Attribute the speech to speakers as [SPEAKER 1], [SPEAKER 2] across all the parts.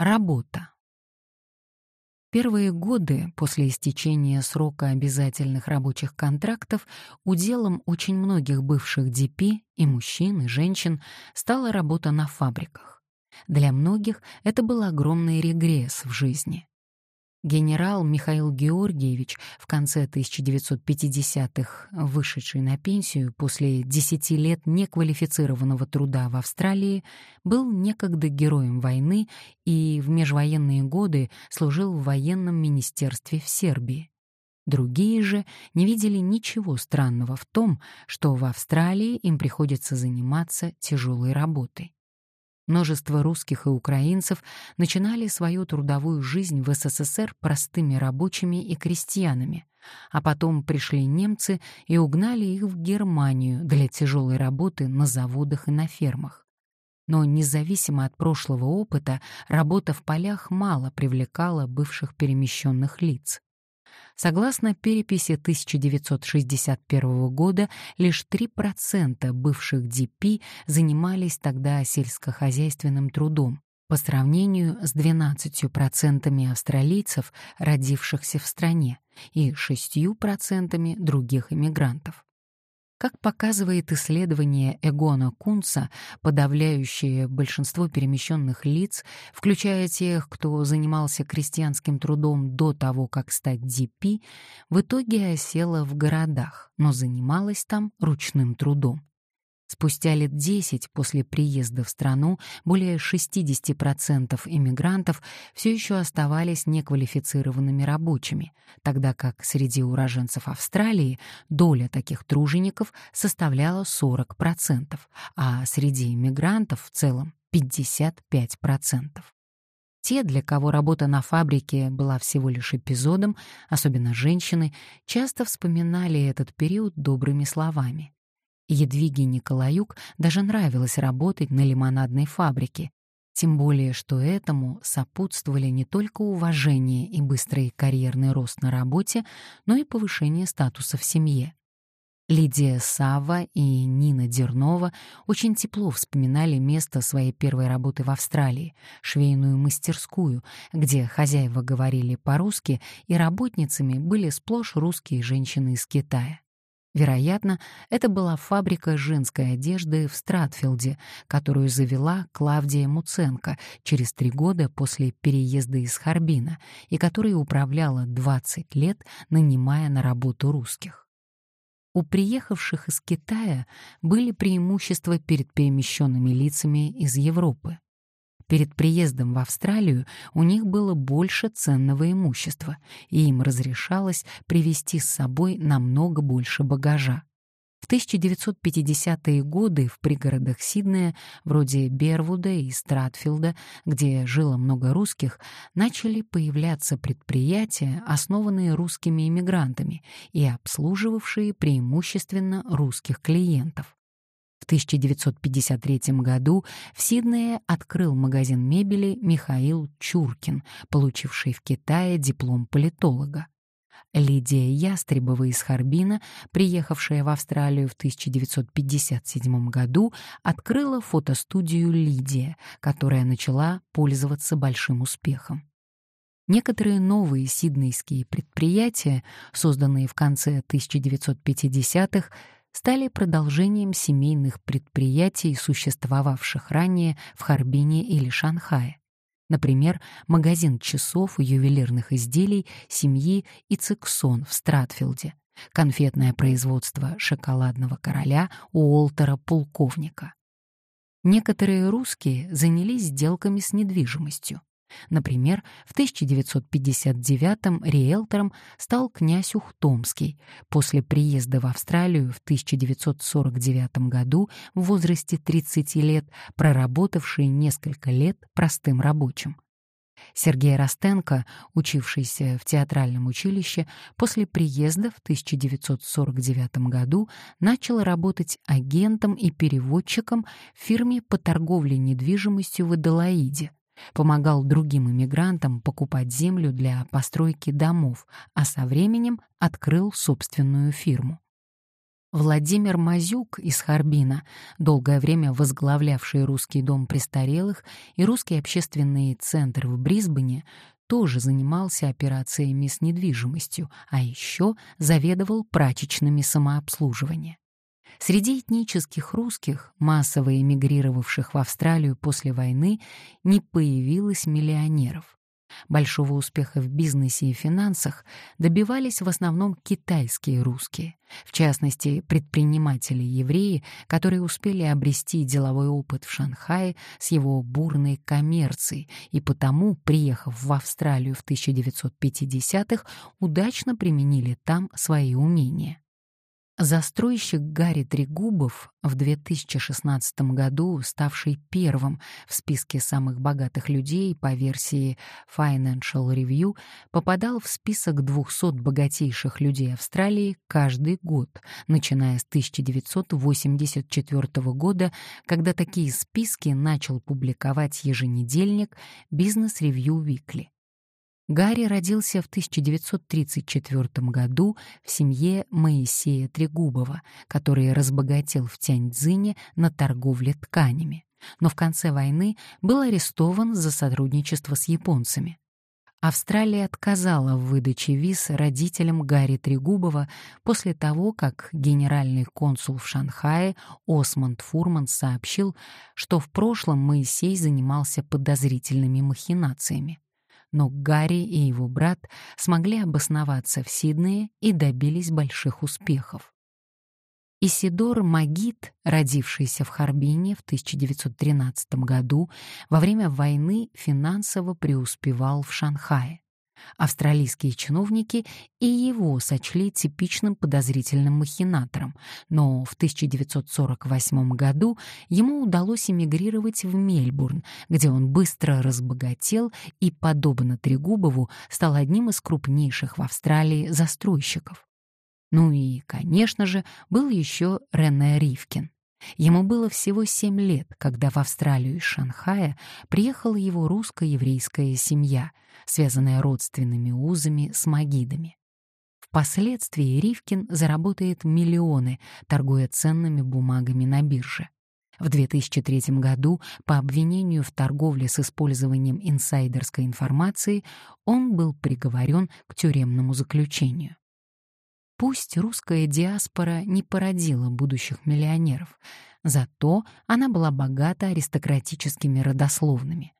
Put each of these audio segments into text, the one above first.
[SPEAKER 1] Работа. Первые годы после истечения срока обязательных рабочих контрактов уделом очень многих бывших ДП и мужчин, и женщин стала работа на фабриках. Для многих это был огромный регресс в жизни. Генерал Михаил Георгиевич, в конце 1950-х вышедший на пенсию после 10 лет неквалифицированного труда в Австралии, был некогда героем войны и в межвоенные годы служил в военном министерстве в Сербии. Другие же не видели ничего странного в том, что в Австралии им приходится заниматься тяжелой работой. Множество русских и украинцев начинали свою трудовую жизнь в СССР простыми рабочими и крестьянами, а потом пришли немцы и угнали их в Германию для тяжелой работы на заводах и на фермах. Но независимо от прошлого опыта, работа в полях мало привлекала бывших перемещенных лиц. Согласно переписи 1961 года, лишь 3% бывших ДП занимались тогда сельскохозяйственным трудом, по сравнению с 12% австралийцев, родившихся в стране, и 6% других иммигрантов. Как показывает исследование Эгона Кунца, подавляющее большинство перемещенных лиц, включая тех, кто занимался крестьянским трудом до того, как стать ДП, в итоге осела в городах, но занималась там ручным трудом. Спустя лет 10 после приезда в страну более 60% иммигрантов все еще оставались неквалифицированными рабочими, тогда как среди уроженцев Австралии доля таких тружеников составляла 40%, а среди иммигрантов в целом 55%. Те, для кого работа на фабрике была всего лишь эпизодом, особенно женщины, часто вспоминали этот период добрыми словами. Едвиге Николаюк даже нравилось работать на лимонадной фабрике, тем более что этому сопутствовали не только уважение и быстрый карьерный рост на работе, но и повышение статуса в семье. Лидия Сава и Нина Дернова очень тепло вспоминали место своей первой работы в Австралии, швейную мастерскую, где хозяева говорили по-русски, и работницами были сплошь русские женщины из Китая. Вероятно, это была фабрика женской одежды в Стратфилде, которую завела Клавдия Муценко через три года после переезда из Харбина и которой управляла 20 лет, нанимая на работу русских. У приехавших из Китая были преимущества перед перемещенными лицами из Европы. Перед приездом в Австралию у них было больше ценного имущества, и им разрешалось привезти с собой намного больше багажа. В 1950-е годы в пригородах Сиднея, вроде Бервуда и Стратфилда, где жило много русских, начали появляться предприятия, основанные русскими иммигрантами и обслуживавшие преимущественно русских клиентов. В 1953 году в Сиднее открыл магазин мебели Михаил Чуркин, получивший в Китае диплом политолога. Лидия Ястребова из Харбина, приехавшая в Австралию в 1957 году, открыла фотостудию «Лидия», которая начала пользоваться большим успехом. Некоторые новые сиднейские предприятия, созданные в конце 1950-х, стали продолжением семейных предприятий, существовавших ранее в Харбине или Шанхае. Например, магазин часов и ювелирных изделий семьи Ицексон в Стратфилде, конфетное производство шоколадного короля Уолтера Полковника. Некоторые русские занялись сделками с недвижимостью. Например, в 1959-м риэлтором стал князь Ухтомский, после приезда в Австралию в 1949 году в возрасте 30 лет, проработавший несколько лет простым рабочим. Сергей Ростенко, учившийся в театральном училище, после приезда в 1949 году начал работать агентом и переводчиком в фирме по торговле недвижимостью в Аделаиде, помогал другим иммигрантам покупать землю для постройки домов, а со временем открыл собственную фирму. Владимир Мазюк из Харбина, долгое время возглавлявший русский дом престарелых и русский общественный центр в Брисбене, тоже занимался операциями с недвижимостью, а еще заведовал прачечными самообслуживания. Среди этнических русских, массово эмигрировавших в Австралию после войны, не появилось миллионеров. Большого успеха в бизнесе и финансах добивались в основном китайские русские, в частности, предприниматели-евреи, которые успели обрести деловой опыт в Шанхае с его бурной коммерцией и потому, приехав в Австралию в 1950-х, удачно применили там свои умения. Застройщик Гарри Трегубов, в 2016 году ставший первым в списке самых богатых людей по версии Financial Review, попадал в список 200 богатейших людей Австралии каждый год, начиная с 1984 года, когда такие списки начал публиковать еженедельник Business Review Weekly. Гарри родился в 1934 году в семье Моисея Трегубова, который разбогател в Тяньцзине на торговле тканями, но в конце войны был арестован за сотрудничество с японцами. Австралия отказала в выдаче виз родителям Гарри Трегубова после того, как генеральный консул в Шанхае Осмонд Фурман сообщил, что в прошлом Моисей занимался подозрительными махинациями но Гарри и его брат смогли обосноваться в Сиднее и добились больших успехов. Исидор Магит, родившийся в Харбине в 1913 году, во время войны финансово преуспевал в Шанхае. Австралийские чиновники и его сочли типичным подозрительным махинатором, но в 1948 году ему удалось эмигрировать в Мельбурн, где он быстро разбогател и, подобно Трегубову, стал одним из крупнейших в Австралии застройщиков. Ну и, конечно же, был еще Рене Ривкин. Ему было всего семь лет, когда в Австралию из Шанхая приехала его русско-еврейская семья, связанная родственными узами с магидами. Впоследствии Ривкин заработает миллионы, торгуя ценными бумагами на бирже. В 2003 году по обвинению в торговле с использованием инсайдерской информации он был приговорен к тюремному заключению. Пусть русская диаспора не породила будущих миллионеров, зато она была богата аристократическими родословными.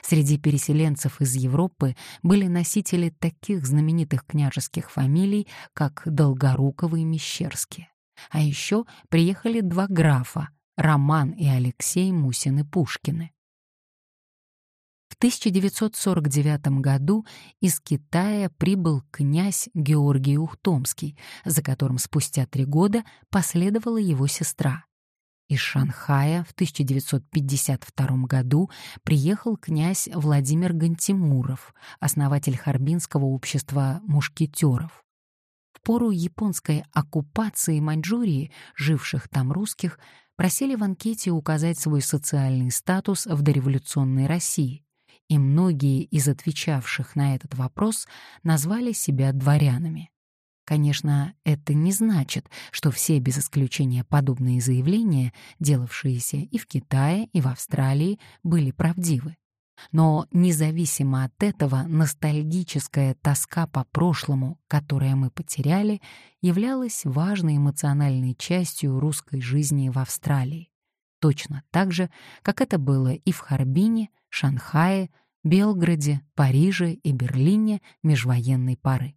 [SPEAKER 1] Среди переселенцев из Европы были носители таких знаменитых княжеских фамилий, как Долгоруковы и Мещерские. А еще приехали два графа — Роман и Алексей Мусины-Пушкины. В 1949 году из Китая прибыл князь Георгий Ухтомский, за которым спустя три года последовала его сестра. Из Шанхая в 1952 году приехал князь Владимир Гантимуров, основатель Харбинского общества мушкетеров. В пору японской оккупации Маньчжурии, живших там русских, просили в анкете указать свой социальный статус в дореволюционной России и многие из отвечавших на этот вопрос назвали себя дворянами. Конечно, это не значит, что все без исключения подобные заявления, делавшиеся и в Китае, и в Австралии, были правдивы. Но независимо от этого, ностальгическая тоска по прошлому, которое мы потеряли, являлась важной эмоциональной частью русской жизни в Австралии. Точно так же, как это было и в Харбине, Шанхае, Белграде, Париже и Берлине межвоенной поры.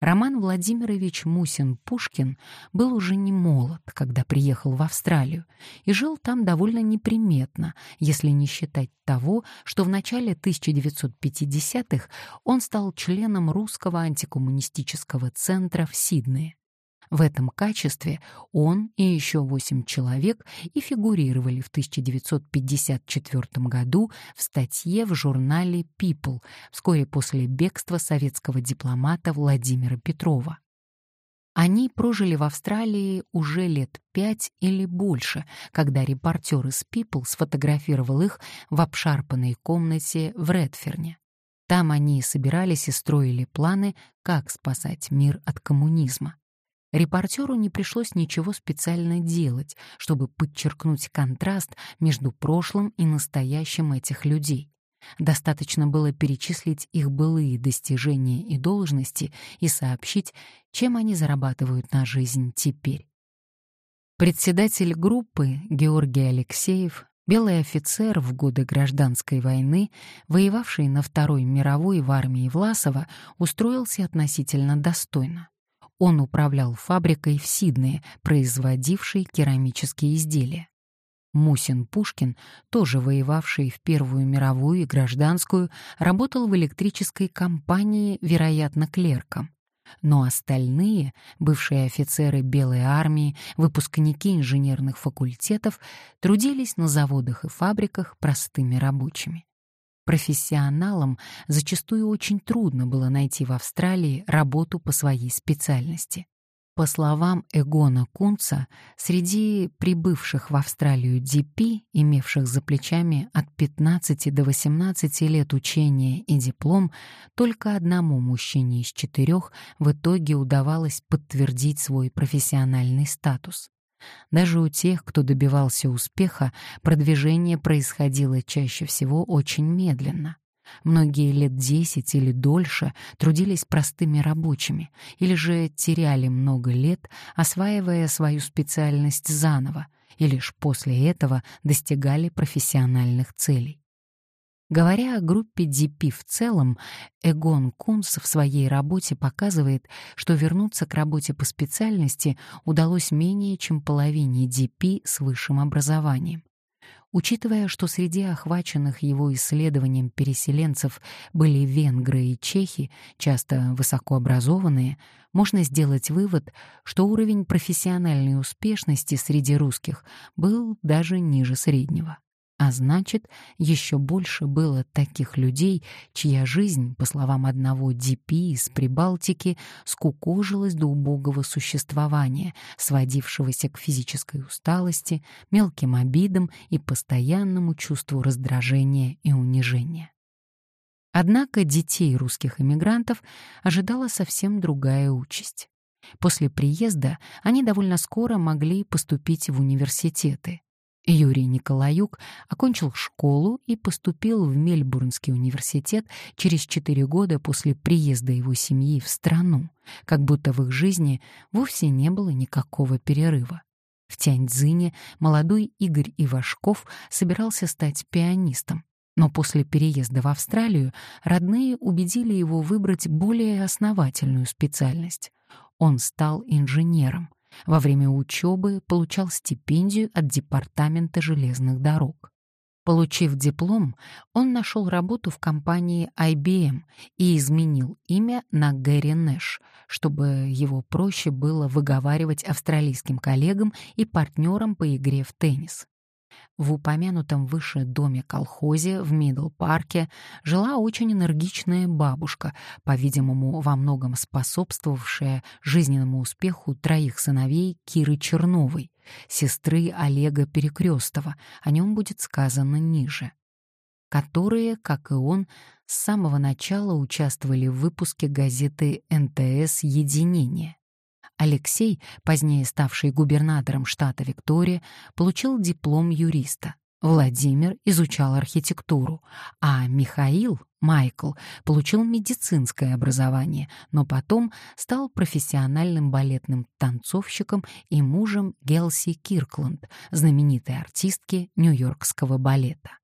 [SPEAKER 1] Роман Владимирович Мусин-Пушкин был уже не молод, когда приехал в Австралию, и жил там довольно неприметно, если не считать того, что в начале 1950-х он стал членом русского антикоммунистического центра в Сиднее. В этом качестве он и еще восемь человек и фигурировали в 1954 году в статье в журнале People вскоре после бегства советского дипломата Владимира Петрова. Они прожили в Австралии уже лет пять или больше, когда репортер из People сфотографировал их в обшарпанной комнате в Редферне. Там они собирались и строили планы, как спасать мир от коммунизма. Репортеру не пришлось ничего специально делать, чтобы подчеркнуть контраст между прошлым и настоящим этих людей. Достаточно было перечислить их былые достижения и должности и сообщить, чем они зарабатывают на жизнь теперь. Председатель группы Георгий Алексеев, белый офицер в годы гражданской войны, воевавший на Второй мировой в армии Власова, устроился относительно достойно. Он управлял фабрикой в Сиднее, производившей керамические изделия. Мусин Пушкин, тоже воевавший в Первую мировую и гражданскую, работал в электрической компании, вероятно, клерком. Но остальные, бывшие офицеры Белой армии, выпускники инженерных факультетов, трудились на заводах и фабриках простыми рабочими. Профессионалам зачастую очень трудно было найти в Австралии работу по своей специальности. По словам Эгона Кунца, среди прибывших в Австралию DP, имевших за плечами от 15 до 18 лет учения и диплом, только одному мужчине из четырех в итоге удавалось подтвердить свой профессиональный статус. Даже у тех, кто добивался успеха, продвижение происходило чаще всего очень медленно. Многие лет десять или дольше трудились простыми рабочими или же теряли много лет, осваивая свою специальность заново, и лишь после этого достигали профессиональных целей. Говоря о группе DP в целом, Эгон Кунс в своей работе показывает, что вернуться к работе по специальности удалось менее чем половине DP с высшим образованием. Учитывая, что среди охваченных его исследованием переселенцев были венгры и чехи, часто высокообразованные, можно сделать вывод, что уровень профессиональной успешности среди русских был даже ниже среднего. А значит, еще больше было таких людей, чья жизнь, по словам одного ДП из Прибалтики, скукожилась до убогого существования, сводившегося к физической усталости, мелким обидам и постоянному чувству раздражения и унижения. Однако детей русских эмигрантов ожидала совсем другая участь. После приезда они довольно скоро могли поступить в университеты, Юрий Николаюк окончил школу и поступил в Мельбурнский университет через четыре года после приезда его семьи в страну, как будто в их жизни вовсе не было никакого перерыва. В Тяньцзине молодой Игорь Ивашков собирался стать пианистом, но после переезда в Австралию родные убедили его выбрать более основательную специальность. Он стал инженером, во время учебы получал стипендию от Департамента железных дорог. Получив диплом, он нашел работу в компании IBM и изменил имя на Гэри Нэш, чтобы его проще было выговаривать австралийским коллегам и партнерам по игре в теннис. В упомянутом выше доме-колхозе в Мидл-парке жила очень энергичная бабушка, по-видимому, во многом способствовавшая жизненному успеху троих сыновей Киры Черновой, сестры Олега Перекрестова, о нем будет сказано ниже, которые, как и он, с самого начала участвовали в выпуске газеты «НТС Единение». Алексей, позднее ставший губернатором штата Виктория, получил диплом юриста. Владимир изучал архитектуру, а Михаил, Майкл, получил медицинское образование, но потом стал профессиональным балетным танцовщиком и мужем Гелси Киркланд, знаменитой артистки Нью-Йоркского балета.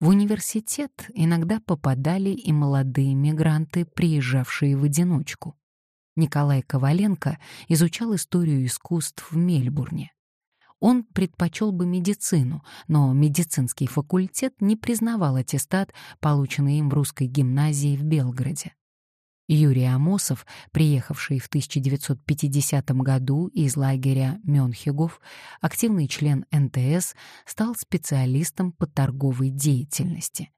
[SPEAKER 1] В университет иногда попадали и молодые мигранты, приезжавшие в одиночку. Николай Коваленко изучал историю искусств в Мельбурне. Он предпочел бы медицину, но медицинский факультет не признавал аттестат, полученный им в русской гимназии в Белгороде. Юрий Амосов, приехавший в 1950 году из лагеря Мёнхегов, активный член НТС, стал специалистом по торговой деятельности.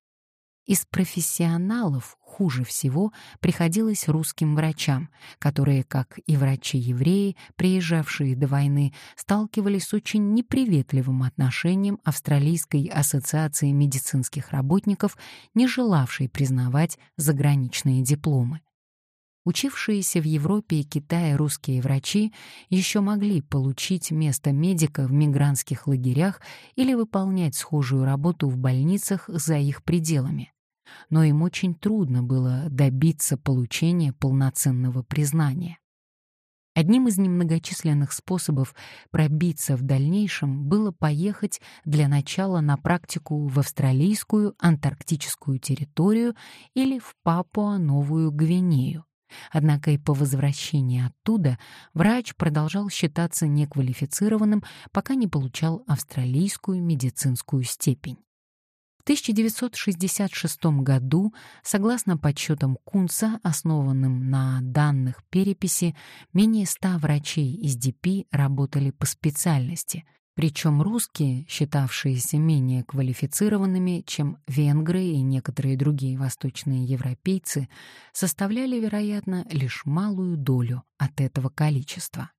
[SPEAKER 1] Из профессионалов хуже всего приходилось русским врачам, которые, как и врачи-евреи, приезжавшие до войны, сталкивались с очень неприветливым отношением Австралийской ассоциации медицинских работников, не желавшей признавать заграничные дипломы. Учившиеся в Европе и Китае русские врачи еще могли получить место медика в мигрантских лагерях или выполнять схожую работу в больницах за их пределами. Но им очень трудно было добиться получения полноценного признания. Одним из немногочисленных способов пробиться в дальнейшем было поехать для начала на практику в австралийскую антарктическую территорию или в Папуа-Новую Гвинею. Однако и по возвращении оттуда врач продолжал считаться неквалифицированным, пока не получал австралийскую медицинскую степень. В 1966 году, согласно подсчетам Кунца, основанным на данных переписи, менее 100 врачей из ДП работали по специальности, причем русские, считавшиеся менее квалифицированными, чем венгры и некоторые другие восточные европейцы, составляли, вероятно, лишь малую долю от этого количества.